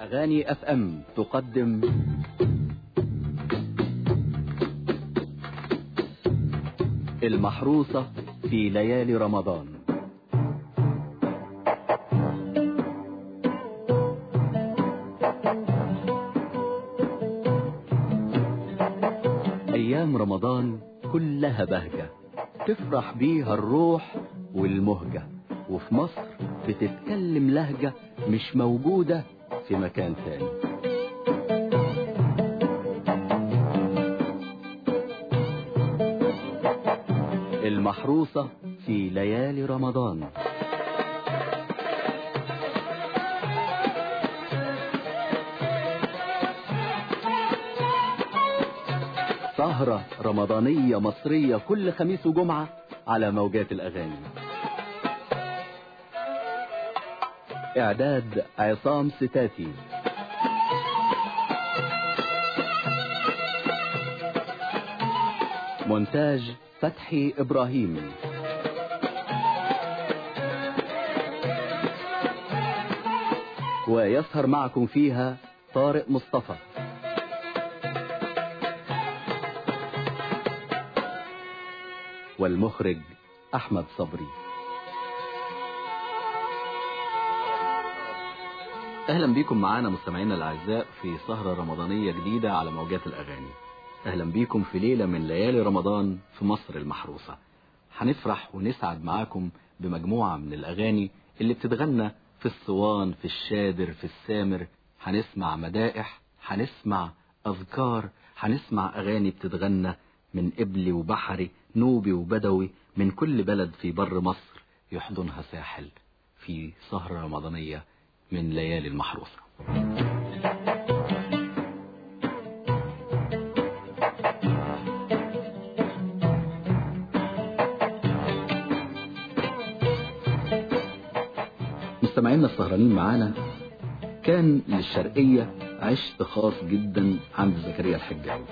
أغاني أف أم تقدم. المحروسة في ليالي رمضان. أيام رمضان كلها بهجة. تفرح بيها الروح والمهجة. وفي مصر بتتكلم لهجة مش موجودة في مكان ثاني. المحروسة في ليالي رمضان. سهرة رمضانية مصرية كل خميس وجمعة على موجات الأغاني. إعداد عصام ستاتي. مونتاج فتحي إبراهيم. ويسهر معكم فيها طارق مصطفى. والمخرج أحمد صبري. أهلا بكم معانا مستمعينا الأعزاء في سهرة رمضانية جديدة على موجات الأغاني. أهلا بكم في ليلة من ليالي رمضان في مصر المحروسة. هنفرح ونسعد معاكم بمجموعة من الأغاني اللي بتتغنى في الصوان في الشادر في السامر. هنسمع مدائح هنسمع أذكار هنسمع أغاني بتتغنى من قبلي وبحري نوبي وبدوي من كل بلد في بر مصر يحضنها ساحل في سهرة رمضانية من ليالي المحروسة. مستمعينا السهرانين معانا كان للشرقية عشق خاص جدا عند زكريا الحجاوي.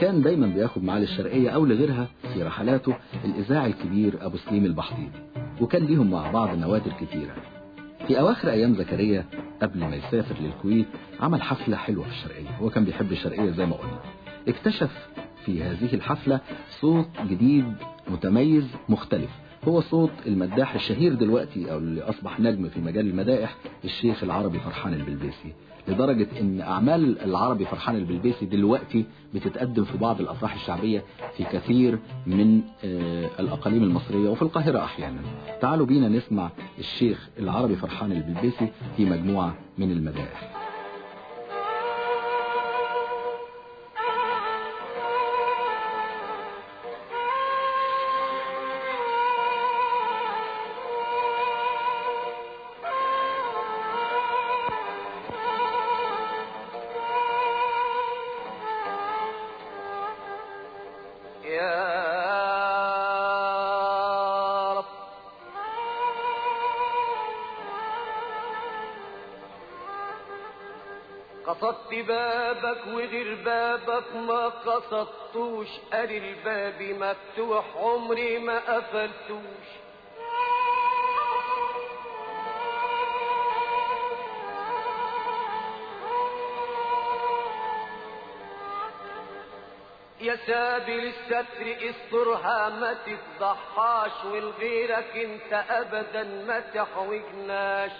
كان دايما بياخد معاه للشرقية أو لغيرها في رحلاته الإذاعي الكبير أبو سليم البحطيطي وكان ليهم مع بعض نوادر كتيرة. في أواخر أيام زكريا قبل ما يسافر للكويت عمل حفلة حلوة في الشرقية هو كان بيحب الشرقية زي ما قلنا. اكتشف في هذه الحفلة صوت جديد متميز مختلف. هو صوت المداح الشهير دلوقتي أو اللي أصبح نجم في مجال المدائح الشيخ العربي فرحان البلبيسي لدرجة إن أعمال العربي فرحان البلبيسي دلوقتي بتتقدم في بعض الأفراح الشعبية في كثير من الأقاليم المصرية وفي القاهرة أحيانا. تعالوا بينا نسمع الشيخ العربي فرحان البلبيسي في مجموعة من المدائح. بابك وغير بابك ما قصدتوش قال الباب مفتوح عمري ما قفلتوش. يا سابل الستر استرها ما تفضحهاش والغيرك انت ابدا ما تحوجناش.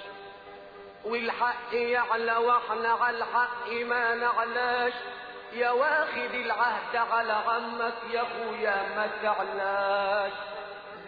والحق يعلى وإحنا على الحق ما نعلاش. يا واخد العهد على عمك يا أخويا ما تعلاش.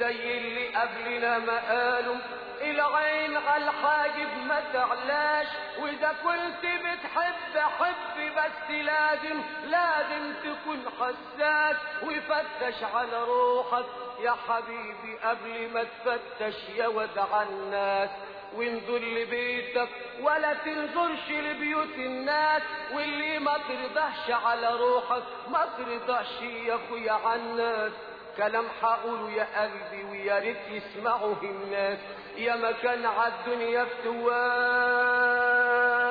زي اللي قبلنا ما قالوا العين على الحاجب ما تعلاش. وإذا كنت بتحب حب بس لازم لازم تكون حساس. وفتش على روحك يا حبيبي قبل ما تفتش يا ودع الناس. وانظر لبيتك؟ ولا تنظرش لبيوت الناس. واللي ما ترضاش على روحك ما ترضاش يا أخويا على الناس كلام حقوله يا قلبي ويا ريت يسمعه الناس. يا مكان عالدنيا فتوات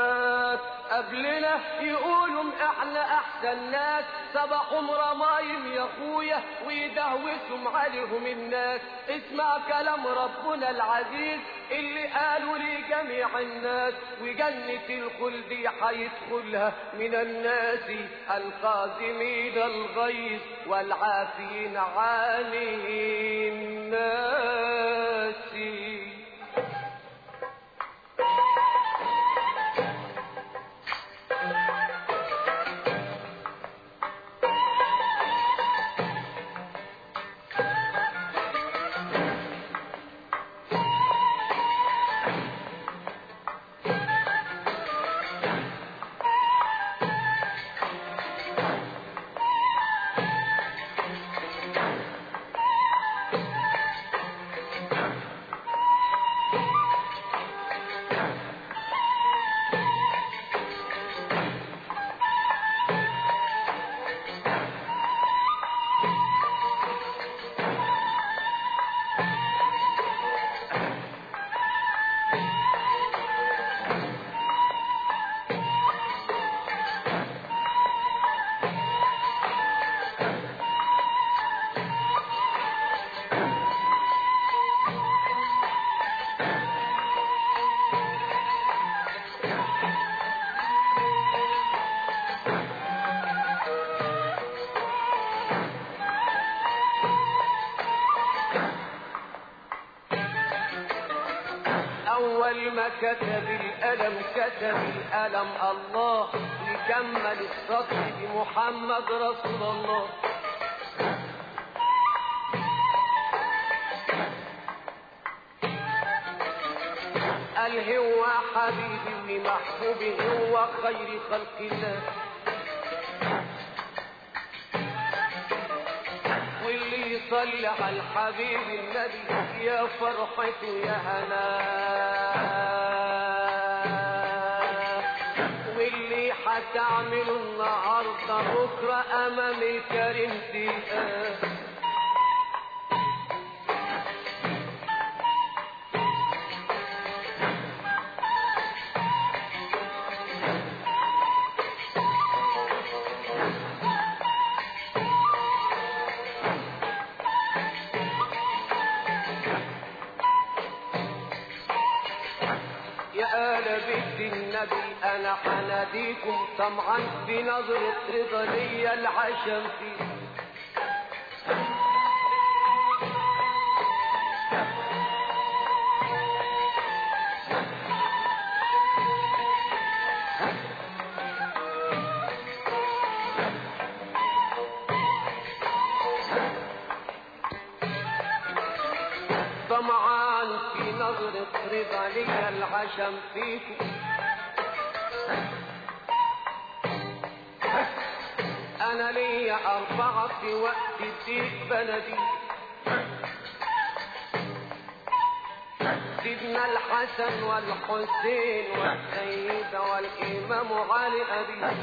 قبلنا يقولوا إحنا أحسن ناس صباحهم رمايم يا أخويا ويدهوسهم عليهم الناس. اسمع كلام ربنا العزيز اللي قالوا لجميع الناس. وجنة الخلد حيدخلها من الناس. القادمين الغيظ والعافين عن الناس. الألم كتب الألم الله لكمل السطر بمحمد رسول الله. قال هو حبيبي ومحبوبي هو خير خلق الله. واللي يصلي على الحبيب النبي يا فرحته يا هنا. حتعمله النهارده بكرة امام الكريم تلقاه طمعا بنظرة رضا ليا العشم فيه. الحسن والحسين والسيدة والإمام علي أبي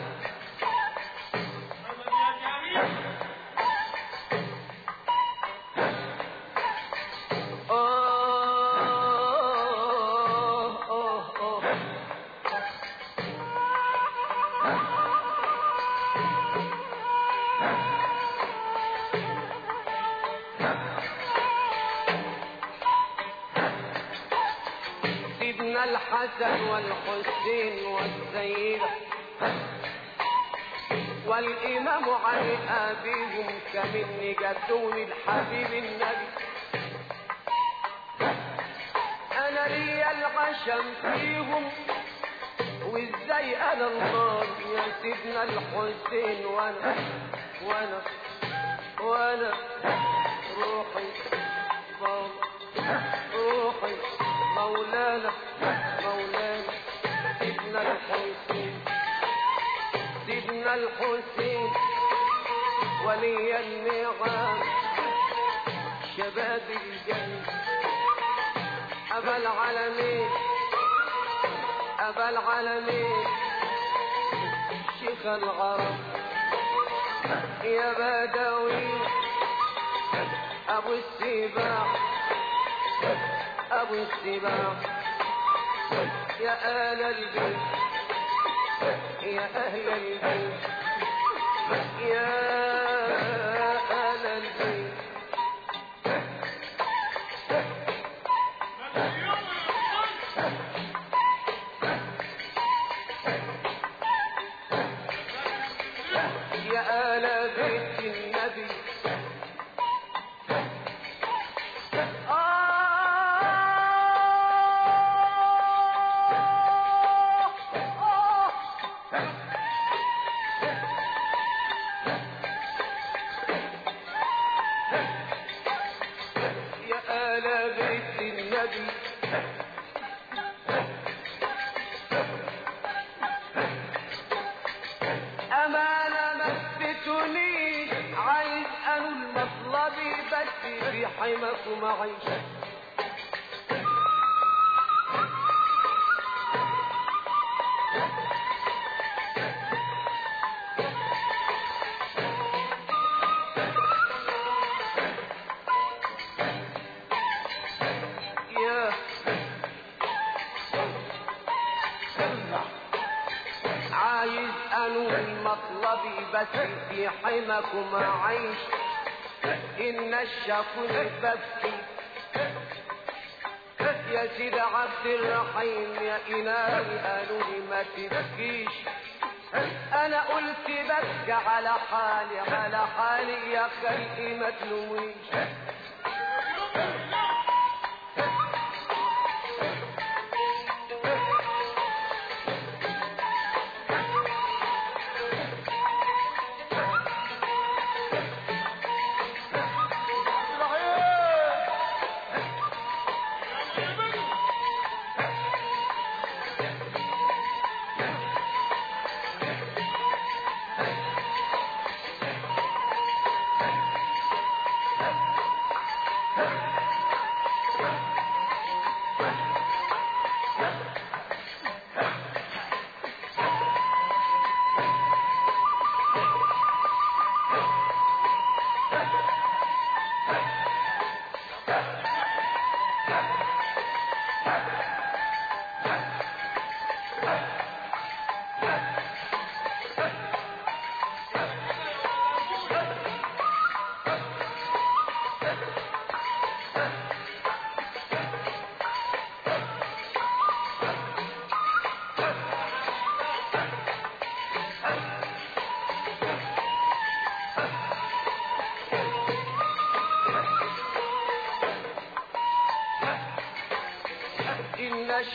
والإمام علي أبيهم كمن جدون الحبيب النبي أنا لي العشم فيهم وإزاي أنا النار يا سيدنا الحسين وأنا وأنا وأنا روحي روحي مولانا مولانا سيدنا الحسين سيدنا الحسين ولي النعم شباب الجنة. أبا العالمين. أبا العالمين. شيخ العرب. يا بدوي. أبو السباع. أبو السباع. يا آل البيت. يا أهل البيت. يا في حماكم عيش. إن الشكون ببكي يا سيد عبد الرحيم يا إلهي قالوا ما تبكيش أنا قلت ببكي على حالي على حالي يا خلقي ما تلوميش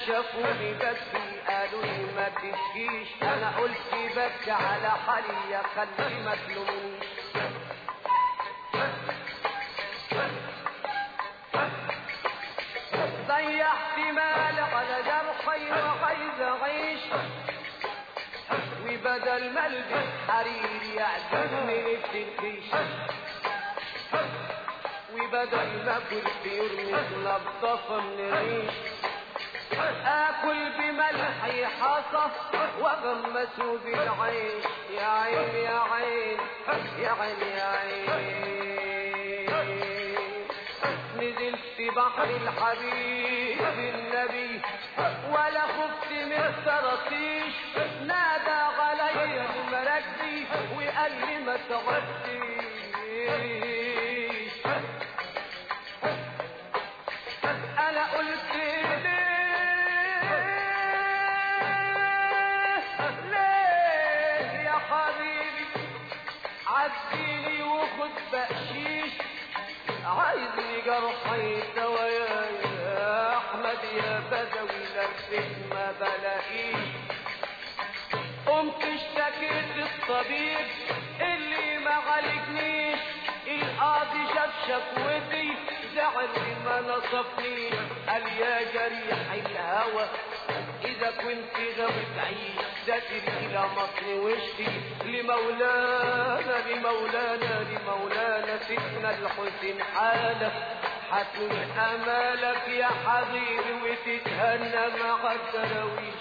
الشكون بكي قالوا لي ما تبكيش أنا قلت بكي على حالي يا خلي ما تلومنيش ضيعت مال على جرحي وعايز أعيش وبدل ما البس حرير يعجبني التنكيش وبدل ما كنت يرمي نظافة من الريش. آكل بملحي حصى وغمسه بالعيش. يا عين يا عين يا عين يا عين. نزلت بحر الحبيب النبي ولا خفت من الطراطيش نادى علي المراكبي وقال لي ما تغديش عايزني جرحي دوايا يا أحمد يا بدوي لفت ما بلاقيش قمت اشتكيت الطبيب اللي ما عالجنيش. القاضي شاف شكوتي زعل ما نصفني. قال يا جريح الهوى إذا كنت غاوي تعيش سافر إلى مصر واشتي لمولانا لمولانا لمولانا سيدنا الحسين حالك. حتم أمالك يا حبيبي وتتهنى مع الدراويش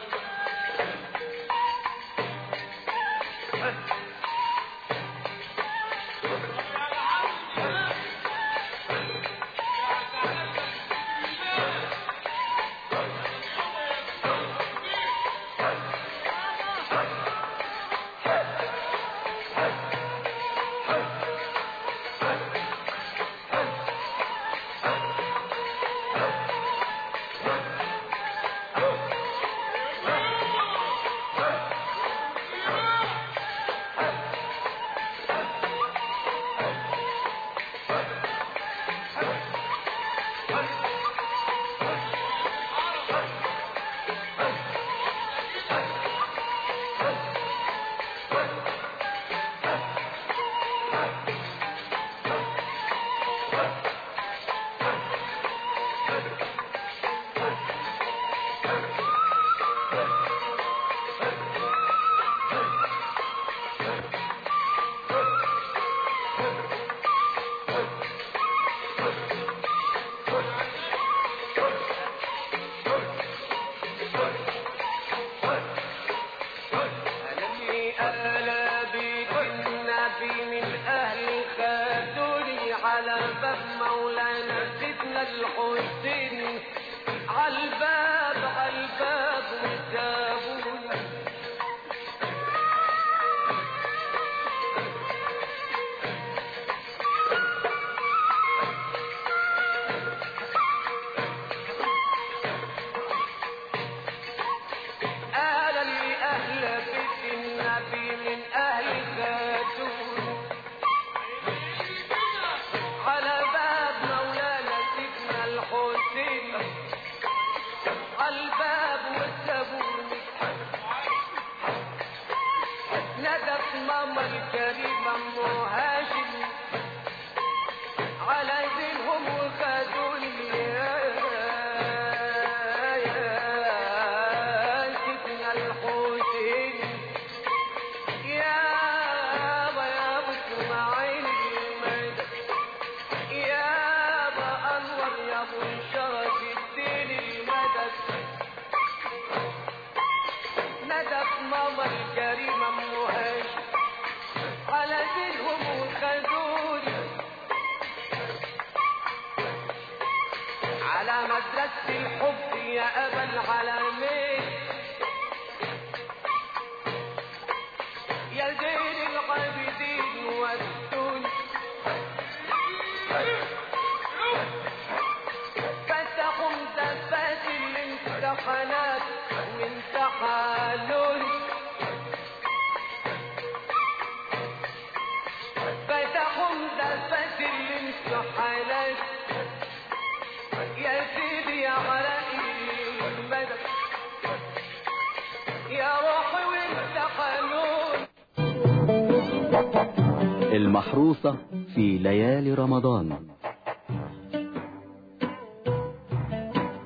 المحروسة في ليالي رمضان.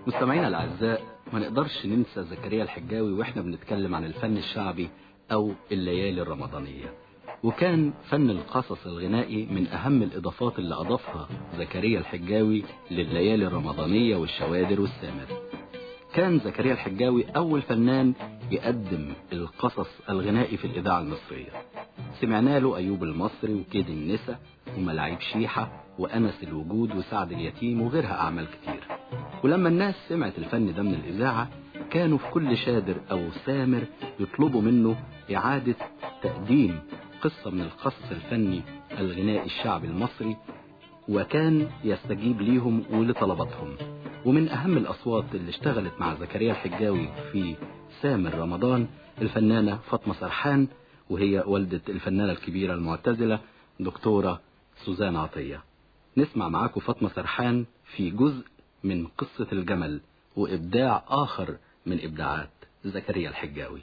مستمعينا الأعزاء ما نقدرش ننسى زكريا الحجاوي وإحنا بنتكلم عن الفن الشعبي أو الليالي الرمضانية. وكان فن القصص الغنائي من أهم الإضافات اللي أضافها زكريا الحجاوي لليالي الرمضانية والشوادر والسامر. كان زكريا الحجاوي أول فنان يقدم القصص الغنائي في الإذاعة المصرية. سمعنا له أيوب المصري وكيد النسا وملاعيب شيحة وأنس الوجود وسعد اليتيم وغيرها أعمال كتير. ولما الناس سمعت الفن ده من الإذاعة كانوا في كل شادر أو سامر يطلبوا منه إعادة تقديم قصة من القصص الفني الغنائي الشعبي المصري وكان يستجيب ليهم ولطلباتهم. ومن أهم الأصوات اللي اشتغلت مع زكريا الحجاوي في سامر رمضان الفنانة فاطمة سرحان وهي والدة الفنانة الكبيرة المعتزلة دكتورة سوزان عطية. نسمع معاكم فاطمة سرحان في جزء من قصة الجمل وإبداع آخر من إبداعات زكريا الحجاوي.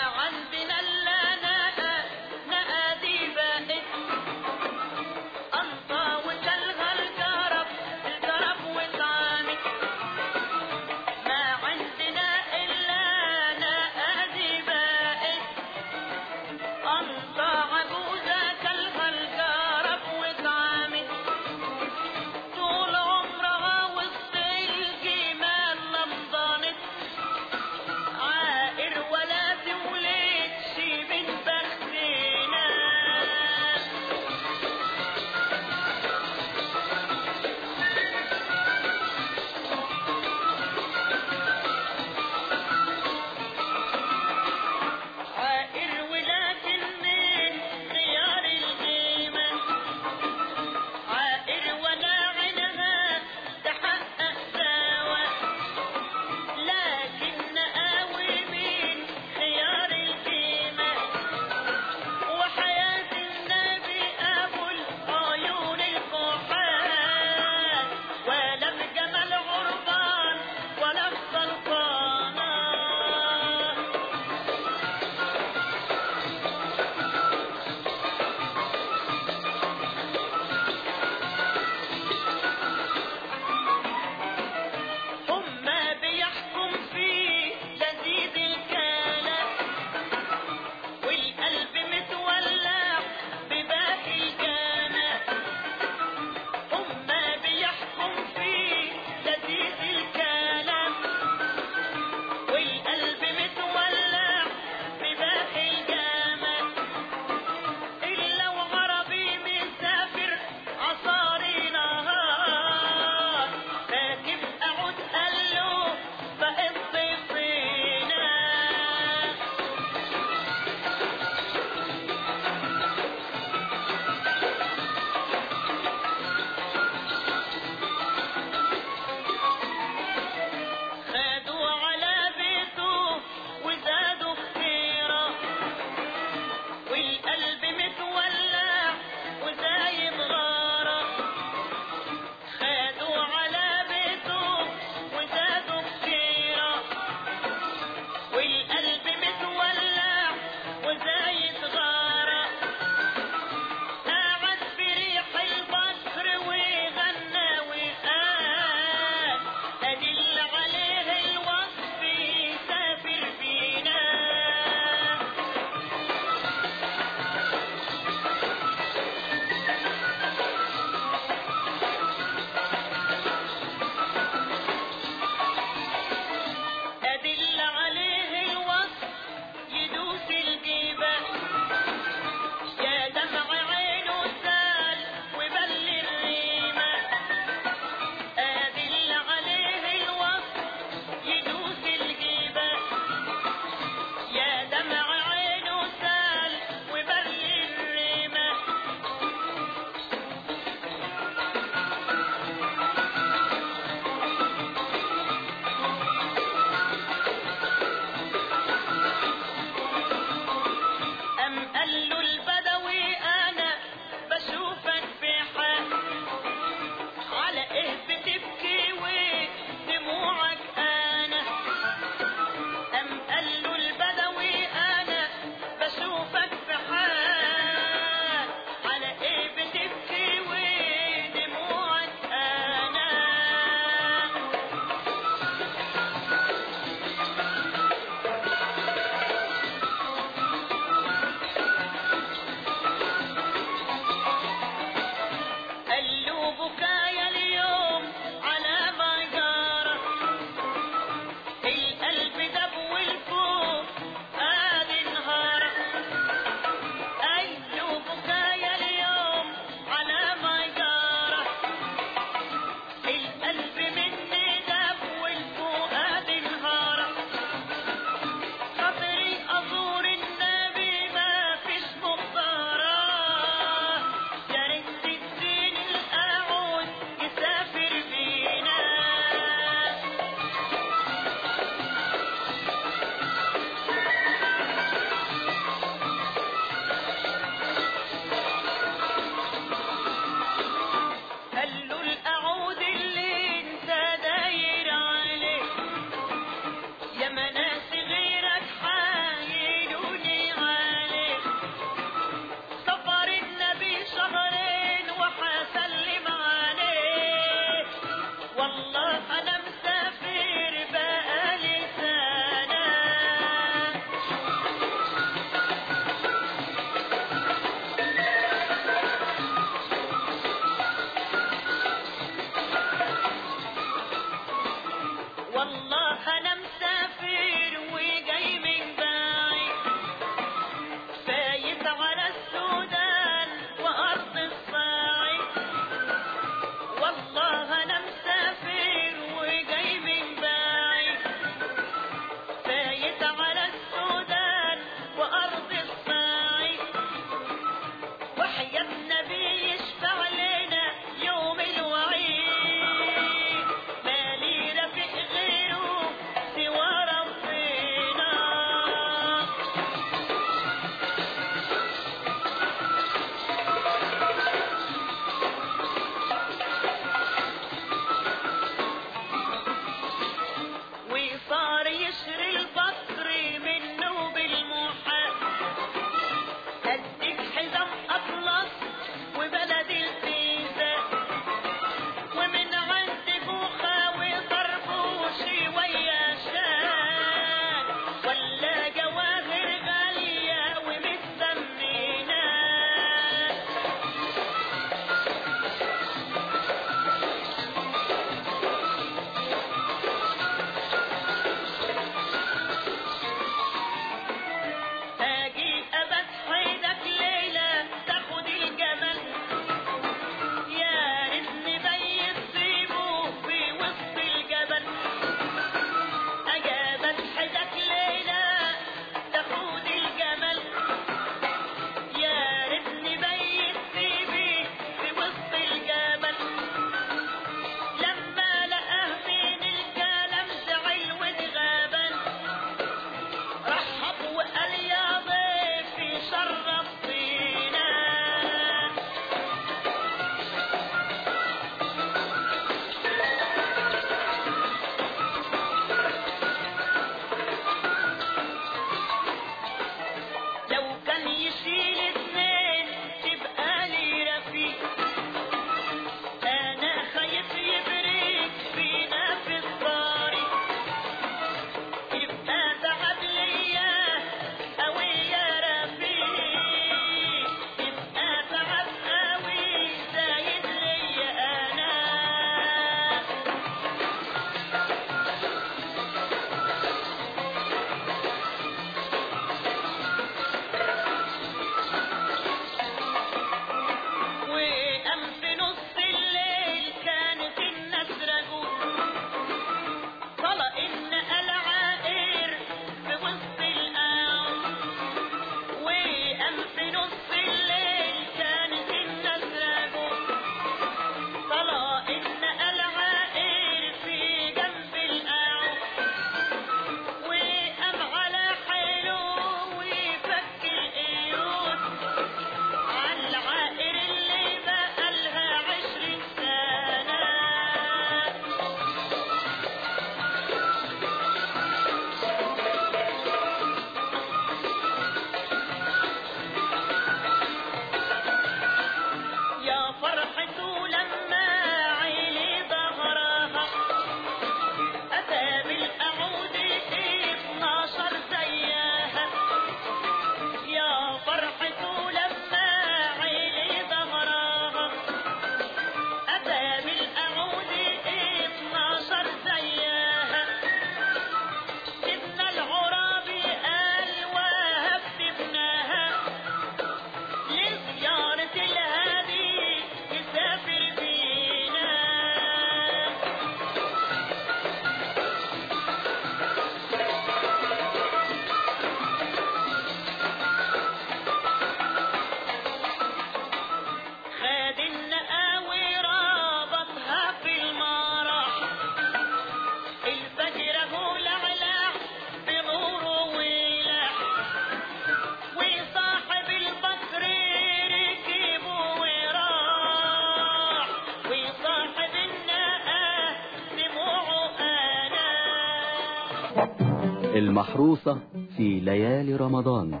المحروسة في ليالي رمضان.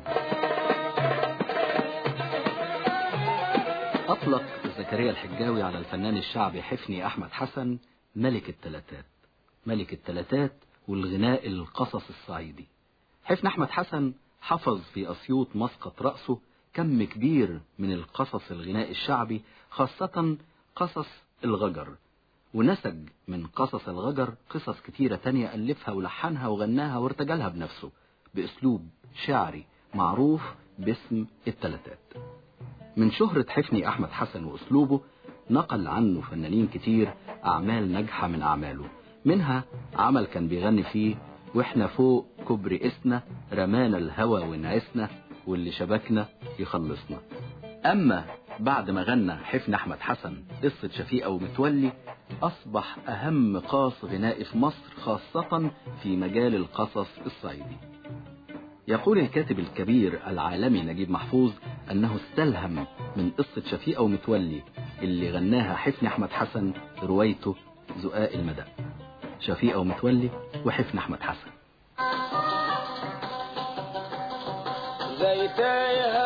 أطلق زكريا الحجاوي على الفنان الشعبي حفني أحمد حسن ملك التلاتات ملك التلاتات والغناء القصص الصعيدي. حفني أحمد حسن حفظ في أسيوط مسقط رأسه كم كبير من القصص الغناء الشعبي خاصة قصص الغجر. ونسج من قصص الغجر قصص كتيرة تانية ألفها ولحنها وغناها وارتجلها بنفسه بأسلوب شعري معروف باسم التلاتات. من شهرة حفني أحمد حسن وأسلوبه نقل عنه فنانين كتير أعمال ناجحة من أعماله. منها عمل كان بيغني فيه وإحنا فوق كبر إسنا رمانا الهوى ونعسنا واللي شبكنا يخلصنا. أما بعد ما غنى حفن أحمد حسن قصة شفيقة ومتولي أصبح أهم قاص غنائي في مصر خاصة في مجال القصص الصعيدي. يقول الكاتب الكبير العالمي نجيب محفوظ أنه استلهم من قصة شفيقة ومتولي اللي غناها حفن أحمد حسن روايته زقاق المدى. شفيقة ومتولي وحفن أحمد حسن. زي تايه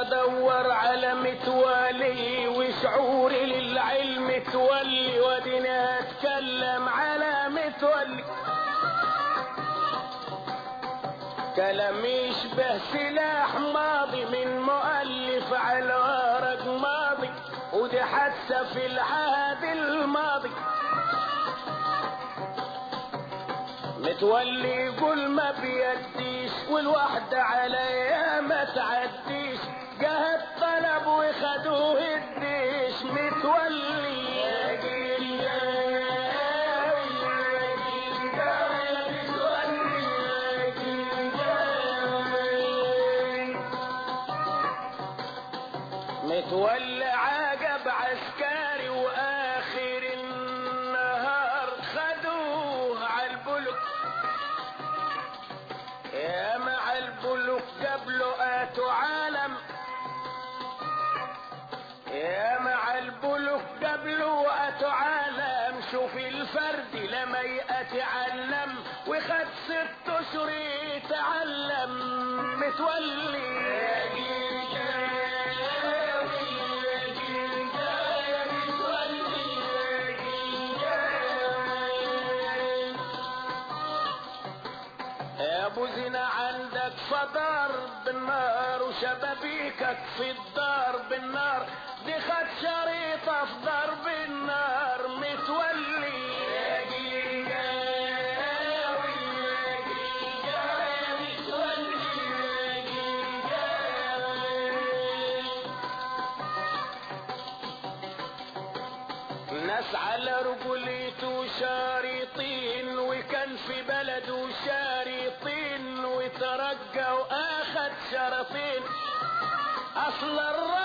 في العهد الماضي. متولي يقول ما بيديش والوحدة عليا متولي على رجوليته شارطين وكان في بلده شارطين وترجى واخد شرطين. أصل الرجل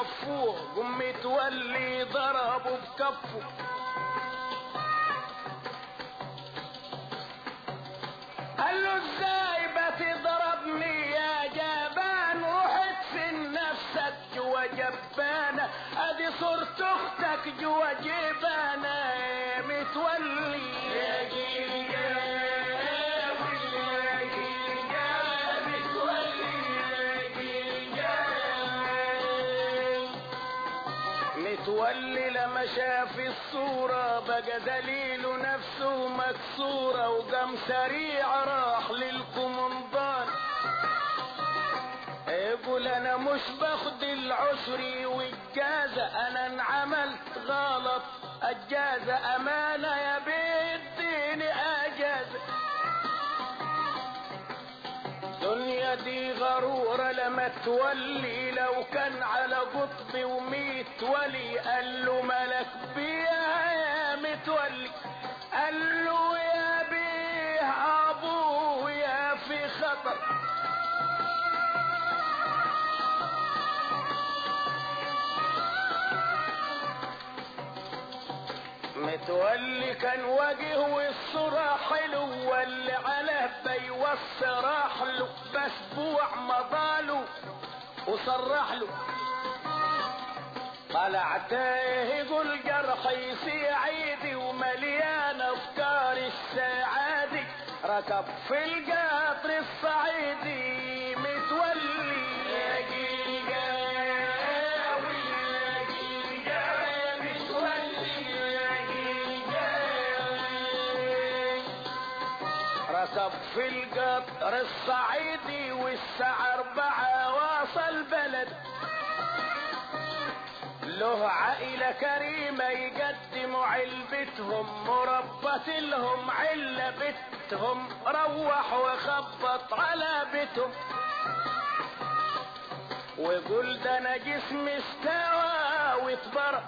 بيكفوه قم متولي ضربه بكفه مكسورة وقام سريع راح للكومندان يقول أنا مش باخد العشري والجازة أنا انعملت غلط. الجازة أمانة يا بيديني أجازة. دنيا دي غرورة لما تولي لو كان على قطب وميت ولي قال له ملك بيها بيوص راح له بسبوع مضاله وصرح له. طلع تايه يقول جرحي سعيدي ومليان أفكار السعادي ركب في القطر الصعيدي كريمة يقدموا علبتهم مربت لهم علة بتهم روح وخبط على بيتهم ويقول ده أنا جسمي استوى واتبرق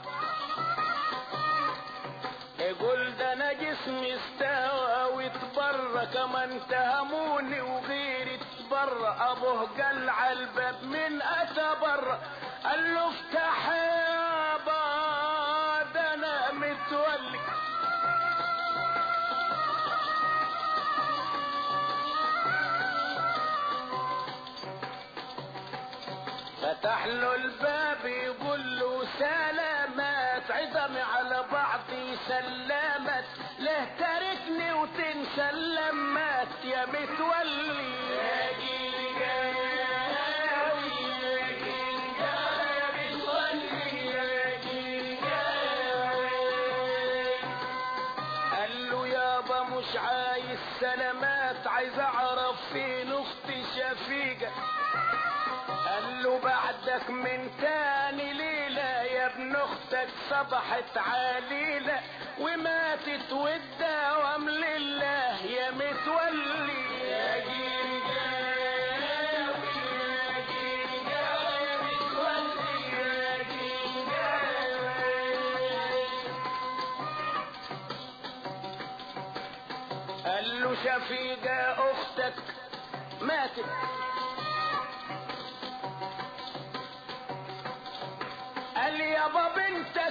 يقول ده أنا جسمي استوى واتبرى كمان تهموني وغيري اتبرى أبوه قال على الباب من اتى برا قال له افتح له الباب يقول له سلامات عظمي على بعضي سلامات صبحت عليلة وماتت والدوام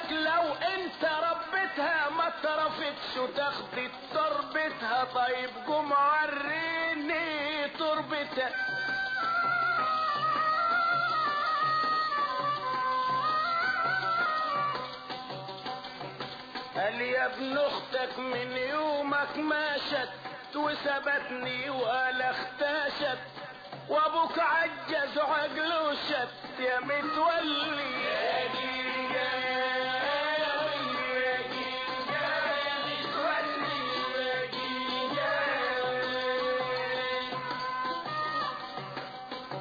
بنتك لو انت ربتها ما ترفتش وتاخدي تربتها طيب قوم وريني تربتها. قال يا ابن أختك من يومك ماشت وسبتني ولا اختشت وابوك عجز وعقله شت يا متولي.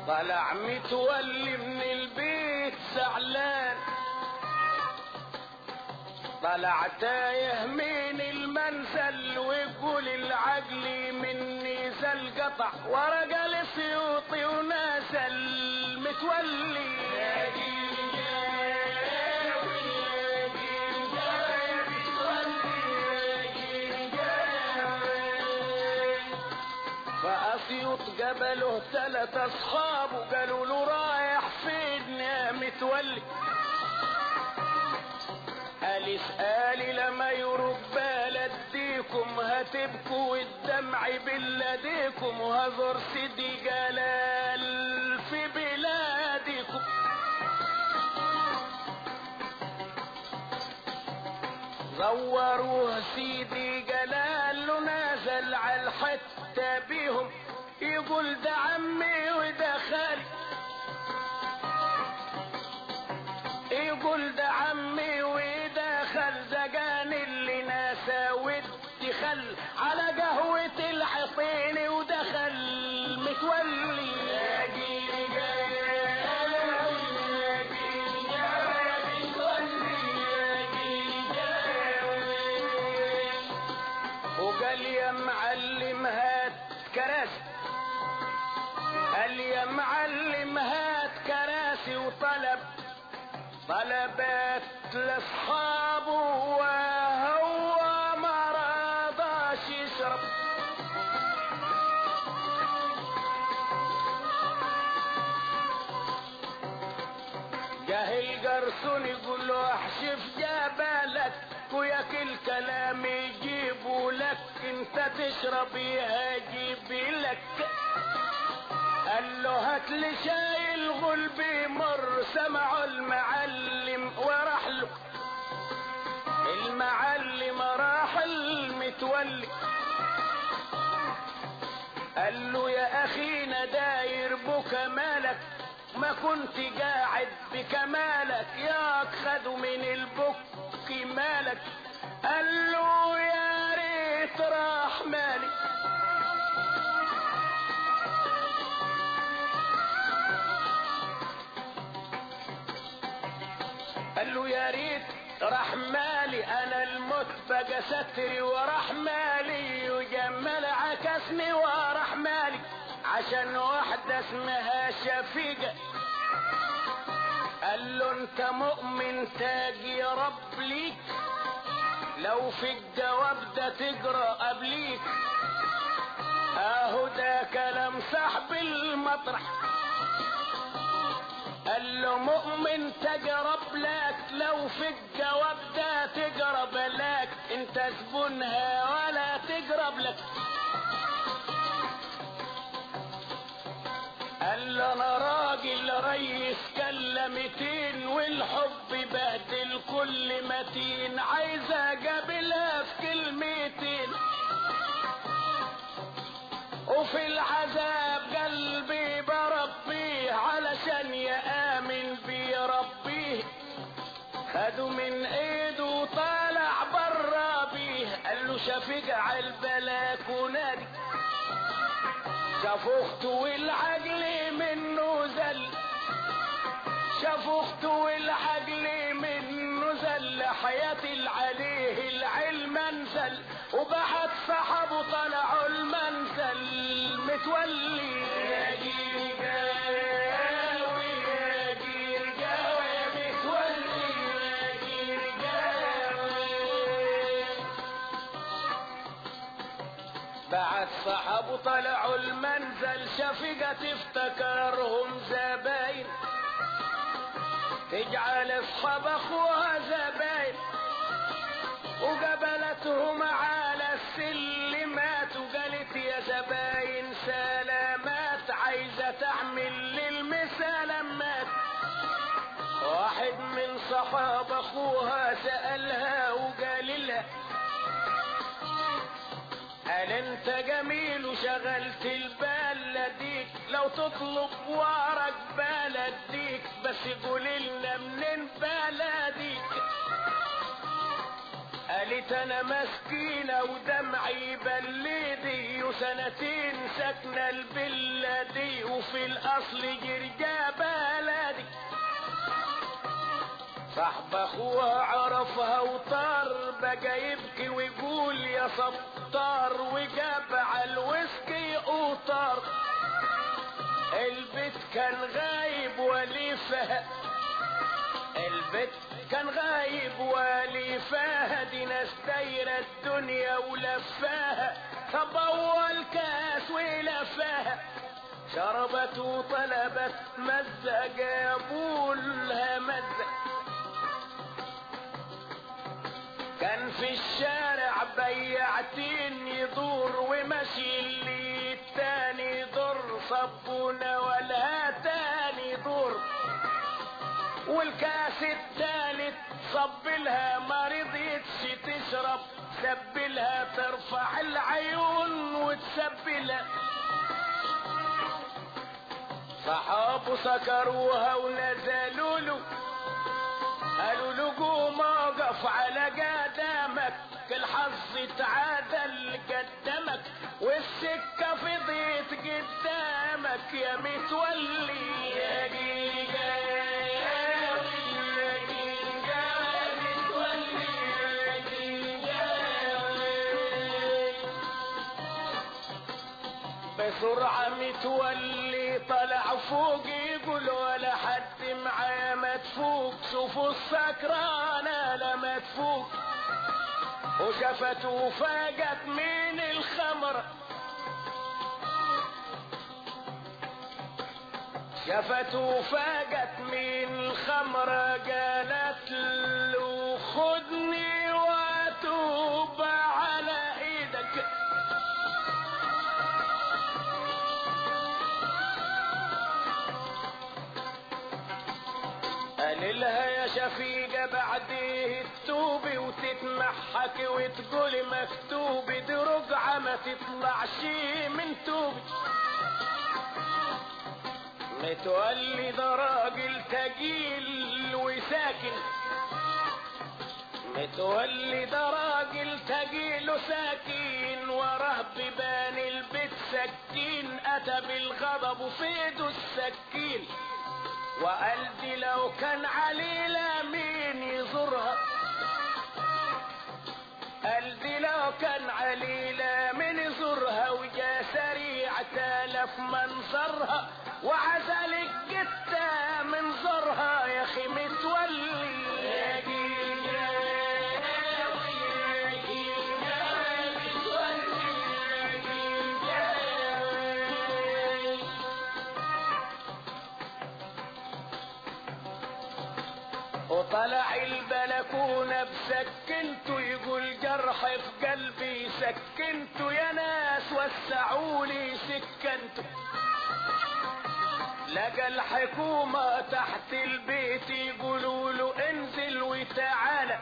طلع متولي من البيت زعلان. طلع تايه من المنزل ويقول العقل مني زل قطع ورقة لسيوطي ونازل متولي قبله ثلاث أصحاب وقالوا له رايح فين يا متولي؟ قال اسألي لما يرد بلديكم هتبكوا والدمع بلديكم وهزر سيدي جلال رضاش يشرب جاه الجرسون يقول له احشف جبلك وياك الكلام يجيبوا لك انت تشرب يجيب لك قال له هات لي شاي الغلب مر سمعوا المعلم وراح له. المعلم راح المتولي. قال له يا اخينا داير بكمالك ما كنت قاعد بكمالك. ياك خدوا من البك مالك. قال له يا ريت راح مالي. قال له يا ريت راح مالي. أنا الموت بقى ستري وراح عشان واحدة اسمها شفيقة قال له انت مؤمن تاجي رب ليك. لو في الجواب ده تجرى قبليك. اهو ده كلام صاحب المطرح. قال له مؤمن تجرب لك لو في الجواب ده تجرب لك انت زبونها ولا تجرب لك وفي العذاب قلبي بربيه علشان يآمن بربيه خدوا من إيده وطالع برا بيه. قال له شفيق على البلكونه دي شاف أخته والعجل منه زل. شاف أخته والعجل بعد صحابه طلعوا المنزل شفقة تفتكرهم زباين. تجعل اصحاب اخوها لو تطلب ورق بلديك بس قول لنا منين بلديك؟ قالت أنا مسكينة ودمعي بلدي وسنتين ساكنة الفيلا دي وفي الأصل جرجا بلدي. صاحب أخوها عرفها وطار بقى يبكي ويقول يا سطار وجاب على الويسكي وطار. كان غايب وليفها البيت كان غايب وليفها دي ناس دايرة الدنيا ولفاها. طب اول كاس ولفاها. شربت وطلبت مزة جابوا لها مزة. لها ما رضيتش تشرب سبلها ترفع العيون وتسبلها. صحابه سكروها ونزلوا له. قالوا له قوم اقف على قدامك الحظ تعادل. فوق يقول ولا حد معايا ما تفوق. شوفوا السكرانة لما تفوق. وشافته فاقت من الخمر. شافته فاقت من الخمر. قالت قال لها يا شفيقة بعديه تتوبي وتتمحك وتقولي مكتوب دي رقعة ما تطلعش من توبي متولي ده راجل تقيل وساكن. متولي ده راجل تقيل وساكن. وراه بيبان البيت سكين. أتى بالغضب وفي ايده السكين. وقال دي لو كان عليلة مين يزورها. قال دي لو كان عليلة من يزورها وجا سريع تالف منظرها وعزل لقى الحكومة تحت البيت يقولوا له انزل وتعالى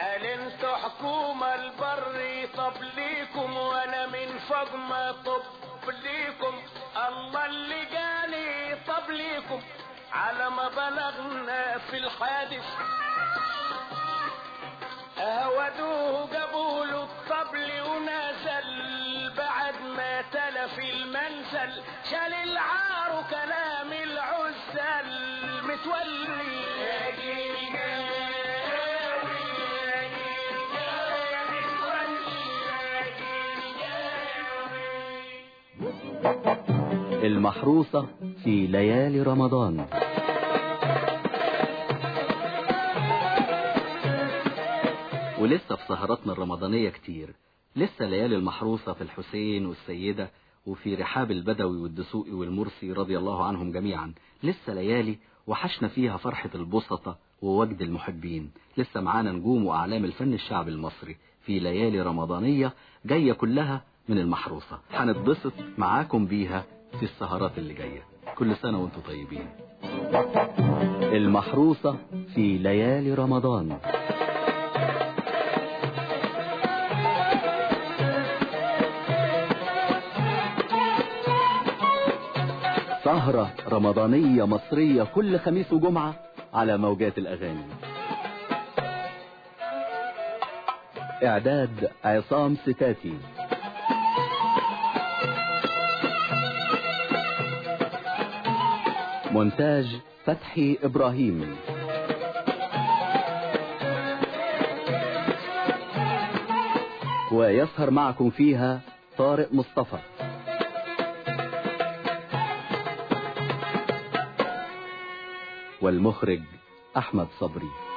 قال أنتوا حكومة البر طب ليكم وأنا من فوق ما طب ليكم. الله اللي جاني طب ليكم. على ما بلغنا في الحادث. هودوه جابوا له الطبل ونزل بعد ما تلف المنزل شال العار وكلام العزل متولي. المحروسة في ليالي رمضان. ولسه في سهراتنا الرمضانية كتير. لسه ليالي المحروسة في الحسين والسيدة وفي رحاب البدوي والدسوقي والمرسي رضي الله عنهم جميعا. لسه ليالي وحشنا فيها فرحة البسطة ووجد المحبين. لسه معانا نجوم وأعلام الفن الشعبي المصري في ليالي رمضانية جاية كلها من المحروسة. هنتبسط معاكم بيها في السهرات اللي جاية. كل سنة وأنتم طيبين. المحروسة في ليالي رمضان. سهرة رمضانية مصرية كل خميس وجمعة على موجات الأغاني. إعداد عصام ستاتي. مونتاج فتحي إبراهيم. ويسهر معكم فيها طارق مصطفى. والمخرج أحمد صبري.